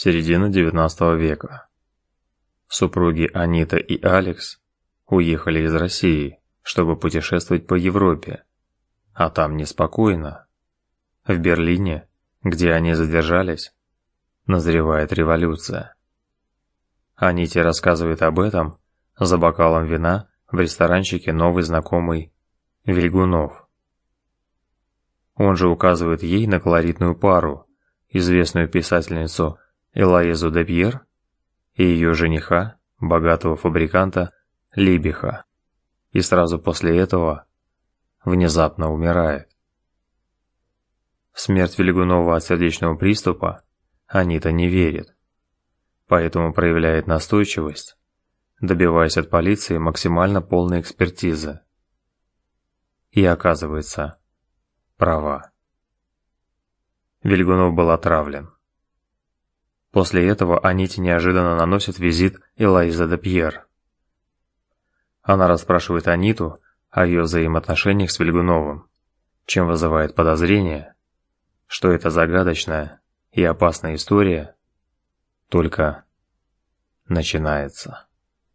Середина XIX века. Супруги Анита и Алекс уехали из России, чтобы путешествовать по Европе, а там неспокойно. В Берлине, где они задержались, назревает революция. Аните рассказывает об этом за бокалом вина в ресторанчике новый знакомый Вильгунов. Он же указывает ей на колоритную пару, известную писательницу Элоизу де Пьер и ее жениха, богатого фабриканта Либиха. И сразу после этого внезапно умирает. Смерть Вильгунова от сердечного приступа Анита не верит, поэтому проявляет настойчивость, добиваясь от полиции максимально полной экспертизы. И оказывается, права. Вильгунов был отравлен. После этого Аните неожиданно наносит визит Элайза де Пьер. Она расспрашивает Аниту о ее взаимоотношениях с Вильгуновым, чем вызывает подозрение, что эта загадочная и опасная история только начинается.